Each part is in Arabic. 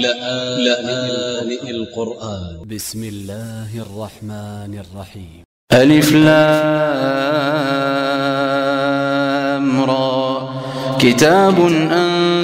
لآن القرآن. ب س م الله الرحمن الرحيم. ألف لام را. كتاب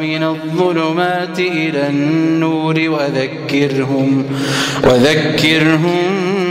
من الظلمات إلى النور وذكرهم وذكرهم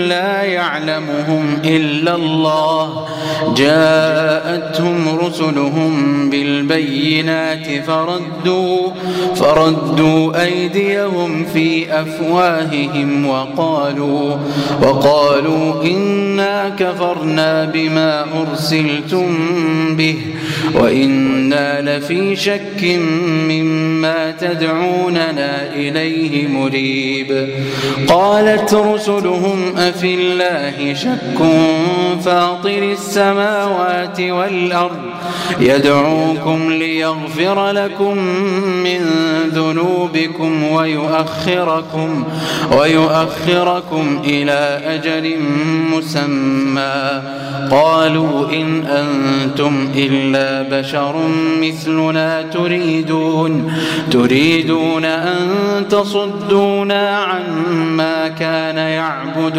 لا يعلمهم إلا الله. جاءتهم رسلهم بالبينات فردوا فردوا أيديهم في أفواههم وقالوا وقالوا إنا كفرنا بما أرسلتم به وإنا لفي شك مما تدعوننا إليه مريب. قالت رسلهم أفي الله شك فاطر السماوات والأرض. يدعوكم ليغفر لكم من ذنوبكم ويؤخركم ويؤخركم إلى أجل مسمى. قالوا إن أنتم إلا بشر مثلنا تريدون. تريدون أن تصدونا عما كان يعبد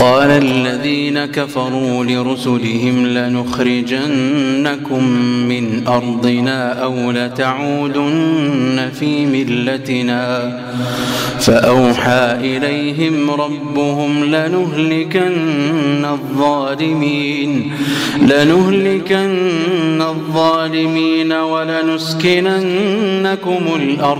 وقال الذين كفروا لرسلهم لنخرجنكم من أرضنا أو لتعودن في ملتنا. فأوحى إليهم ربهم لنهلكن الظالمين لنهلكن الظالمين ولنسكننكم الأرض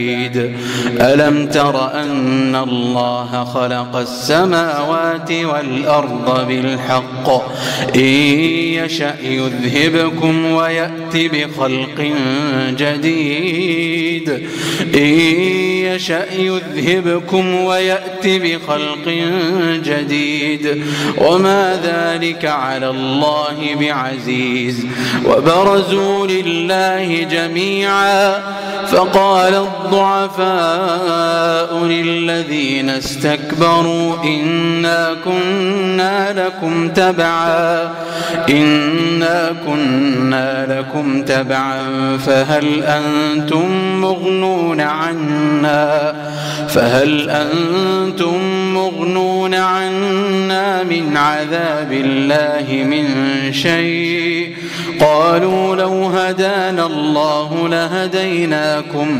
ألم تر أن الله خلق السماوات والأرض بالحق؟ إن يشأ يذهبكم ويأتي بخلق جديد. إن يشأ يذهبكم ويأتي بخلق جديد. وما ذلك على الله بعزيز. وبرزوا لله جميعا. فقال الضعفاء للذين استكبروا إنا كنا لكم تبعا إنا كنا لكم تبعا فهل أنتم مغنون عنا؟ فهل أنتم مغنون عنا من عذاب الله من شيء؟ قالوا لو هدانا الله لهديناكم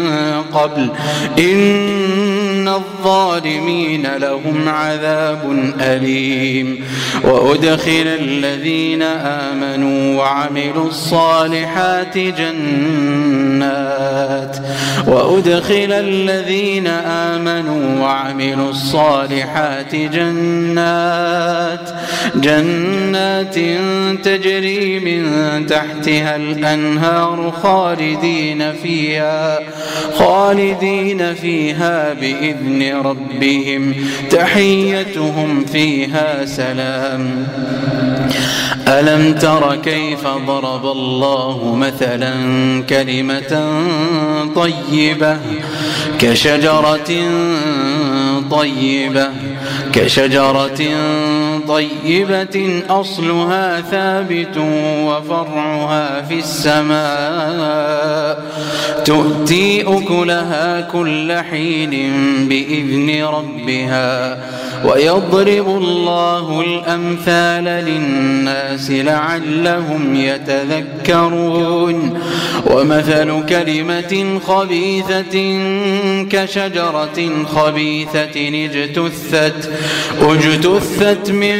قبل إن الظالمين لهم عذاب أليم. وأدخل الذين آمنوا وعملوا الصالحات جنات. وأدخل الذين آمنوا وعملوا الصالحات جنات. جنات تجري من تحتها الأنهار خالدين فيها خالدين فيها بإذن ربهم تحيتهم فيها سلام. ألم تر كيف ضرب الله مثلا كلمة طيبة كشجرة طيبة كشجرة طيبة أصلها ثابت وفرعها في السماء. تؤتي أكلها كل حين بإذن ربها. ويضرب الله الأمثال للناس لعلهم يتذكرون. ومثل كلمة خبيثة كشجرة خبيثة اجتثت اجتثت من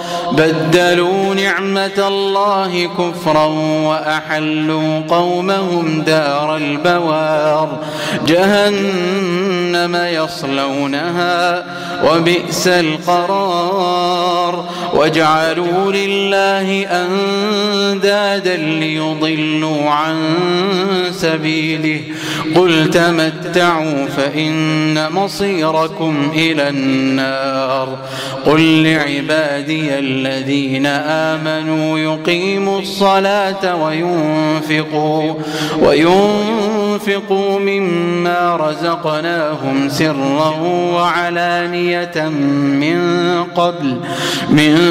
بدلوا نعمة الله كفرا وأحلوا قومهم دار البوار. جهنم يصلونها وبئس القرار. وجعلوا لله أندادا ليضلوا عن سبيله. قل تمتعوا فإن مصيركم إلى النار. قل لعبادي الذين آمنوا يقيموا الصلاة وينفقوا وينفقوا مما رزقناهم سرا وعلانية من قبل من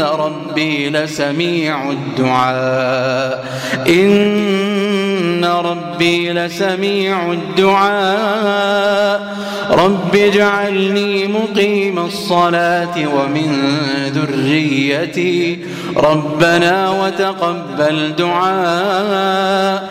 ربي لسميع الدعاء إن ربي لسميع الدعاء رب اجعلني مقيم الصلاة ومن ذريتي ربنا وتقبل دعاء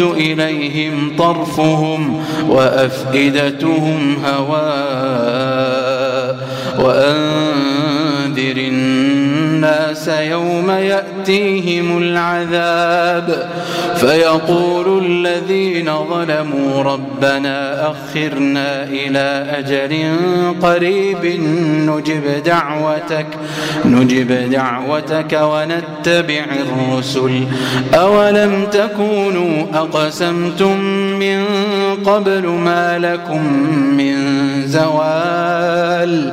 إليهم طرفهم وأفئدتهم هواء. وأنذر الناس يوم يأتيهم العذاب فيقول الذين ظلموا ربنا أخرنا إلى أجل قريب نجب دعوتك نجب دعوتك ونتبع الرسل. أولم تكونوا أقسمتم من قبل ما لكم من زوال؟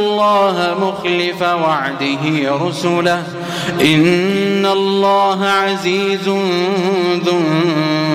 الله مخلف وعده رسله إن الله عزيز ذو